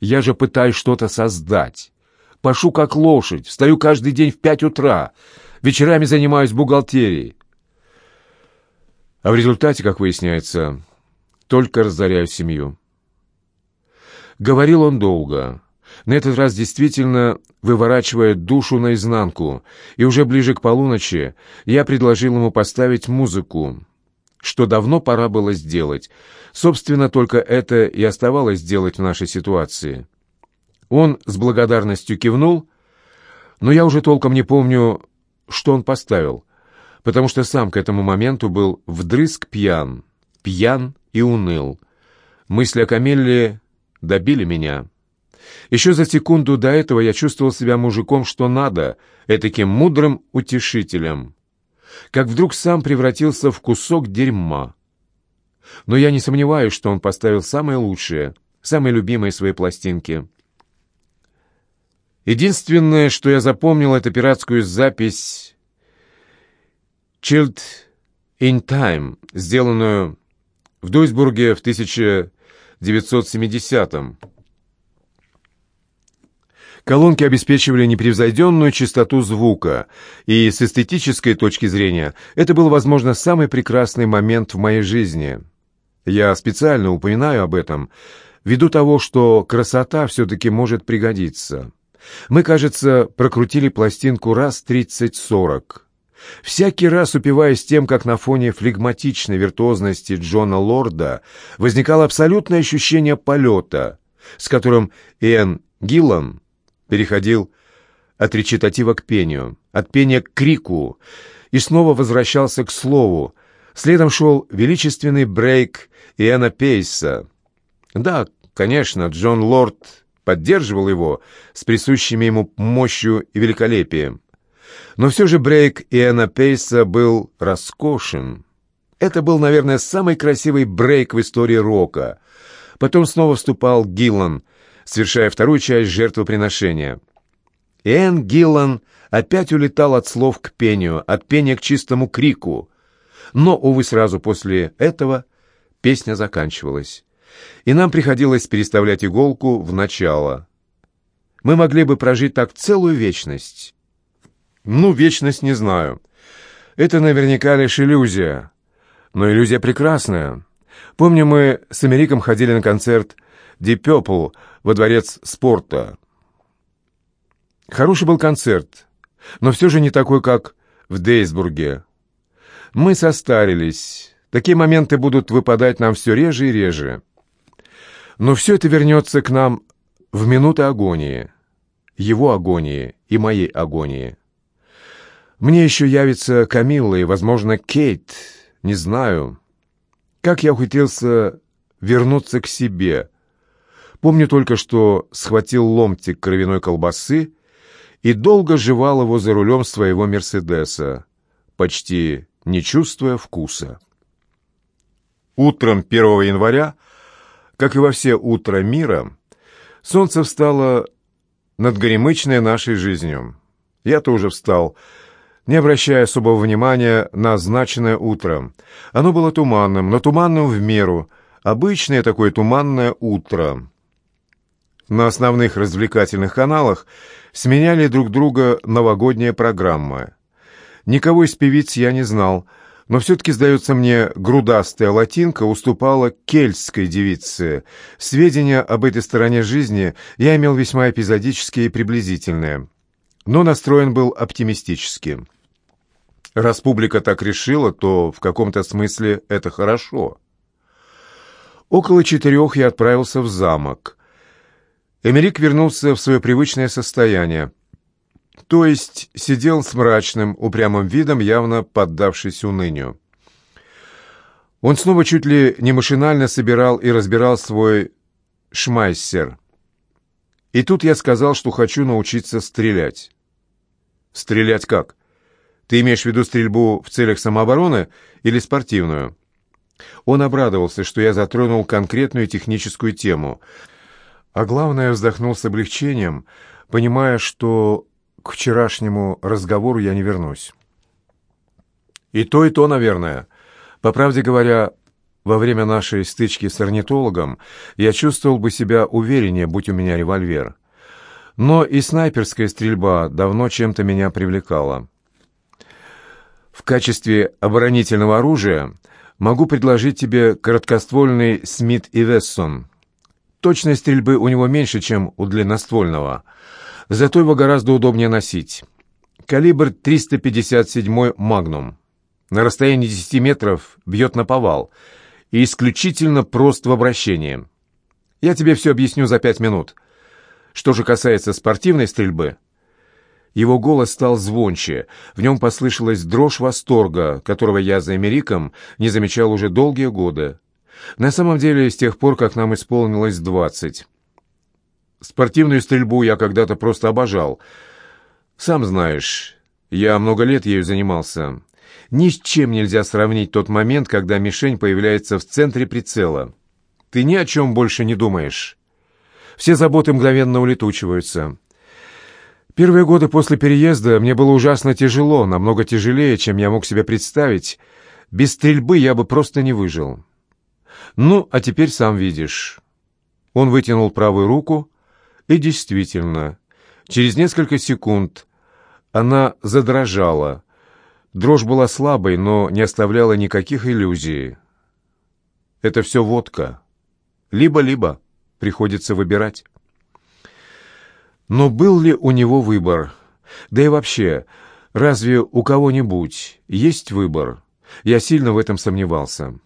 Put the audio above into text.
Я же пытаюсь что-то создать. Пашу как лошадь, встаю каждый день в пять утра, вечерами занимаюсь бухгалтерией. А в результате, как выясняется, только разоряю семью. Говорил он долго, на этот раз действительно выворачивая душу наизнанку, и уже ближе к полуночи я предложил ему поставить музыку, что давно пора было сделать. Собственно, только это и оставалось сделать в нашей ситуации. Он с благодарностью кивнул, но я уже толком не помню, что он поставил, потому что сам к этому моменту был вдрызг пьян, пьян и уныл. Мысли о Камилле добили меня. Еще за секунду до этого я чувствовал себя мужиком, что надо, этаким мудрым утешителем. Как вдруг сам превратился в кусок дерьма. Но я не сомневаюсь, что он поставил самое лучшее, самые любимые свои пластинки. Единственное, что я запомнил, это пиратскую запись «Chilled in Time», сделанную в Дуйсбурге в 1970-м. Колонки обеспечивали непревзойденную чистоту звука, и с эстетической точки зрения это был, возможно, самый прекрасный момент в моей жизни. Я специально упоминаю об этом, ввиду того, что красота все-таки может пригодиться. Мы, кажется, прокрутили пластинку раз тридцать-сорок. Всякий раз упиваясь тем, как на фоне флегматичной виртуозности Джона Лорда возникало абсолютное ощущение полета, с которым Иэн Гиллан переходил от речитатива к пению, от пения к крику и снова возвращался к слову. Следом шел величественный брейк Иэна Пейса. Да, конечно, Джон Лорд поддерживал его с присущими ему мощью и великолепием. Но все же брейк Иэна Пейса был роскошен. Это был, наверное, самый красивый брейк в истории рока. Потом снова вступал Гиллан, совершая вторую часть жертвоприношения. Иэн Гиллан опять улетал от слов к пению, от пения к чистому крику. Но, увы, сразу после этого песня заканчивалась и нам приходилось переставлять иголку в начало. Мы могли бы прожить так целую вечность. Ну, вечность не знаю. Это наверняка лишь иллюзия. Но иллюзия прекрасная. Помню, мы с Америком ходили на концерт Deep Purple во дворец спорта. Хороший был концерт, но все же не такой, как в Дейсбурге. Мы состарились. Такие моменты будут выпадать нам все реже и реже. Но все это вернется к нам в минуты агонии, его агонии и моей агонии. Мне еще явится Камилла и, возможно, Кейт, не знаю. Как я ухитрился вернуться к себе. Помню только, что схватил ломтик кровяной колбасы и долго жевал его за рулем своего «Мерседеса», почти не чувствуя вкуса. Утром 1 января как и во все утра мира, солнце встало над горемычной нашей жизнью. Я тоже встал, не обращая особого внимания на означенное утро. Оно было туманным, но туманным в меру, обычное такое туманное утро. На основных развлекательных каналах сменяли друг друга новогодние программы. Никого из певиц я не знал — но все-таки, сдается мне, грудастая латинка уступала кельтской девице. Сведения об этой стороне жизни я имел весьма эпизодические и приблизительные, но настроен был оптимистически. Раз публика так решила, то в каком-то смысле это хорошо. Около четырех я отправился в замок. Эмерик вернулся в свое привычное состояние то есть сидел с мрачным, упрямым видом, явно поддавшись унынию. Он снова чуть ли не машинально собирал и разбирал свой шмайсер. И тут я сказал, что хочу научиться стрелять. «Стрелять как? Ты имеешь в виду стрельбу в целях самообороны или спортивную?» Он обрадовался, что я затронул конкретную техническую тему, а главное, вздохнул с облегчением, понимая, что к вчерашнему разговору я не вернусь. И то, и то, наверное. По правде говоря, Во время нашей стычки с орнитологом я чувствовал бы себя увереннее, будь у меня револьвер. Но и снайперская стрельба давно чем-то меня привлекала. В качестве оборонительного оружия могу предложить тебе короткоствольный Смит и Вессон. Точность стрельбы у него меньше, чем у длинноствольного, зато его гораздо удобнее носить. Калибр 357 «Магнум». На расстоянии 10 метров бьет на повал и исключительно прост в обращении. Я тебе все объясню за пять минут. Что же касается спортивной стрельбы, его голос стал звонче, в нем послышалась дрожь восторга, которого я за Америком не замечал уже долгие годы. На самом деле, с тех пор, как нам исполнилось двадцать. Спортивную стрельбу я когда-то просто обожал. Сам знаешь, я много лет ею занимался. Ни с чем нельзя сравнить тот момент, когда мишень появляется в центре прицела. Ты ни о чем больше не думаешь. Все заботы мгновенно улетучиваются. Первые годы после переезда мне было ужасно тяжело, намного тяжелее, чем я мог себе представить. Без стрельбы я бы просто не выжил. Ну, а теперь сам видишь. Он вытянул правую руку, и действительно, через несколько секунд она задрожала. Дрожь была слабой, но не оставляла никаких иллюзий. Это все водка. Либо-либо приходится выбирать. Но был ли у него выбор? Да и вообще, разве у кого-нибудь есть выбор? Я сильно в этом сомневался.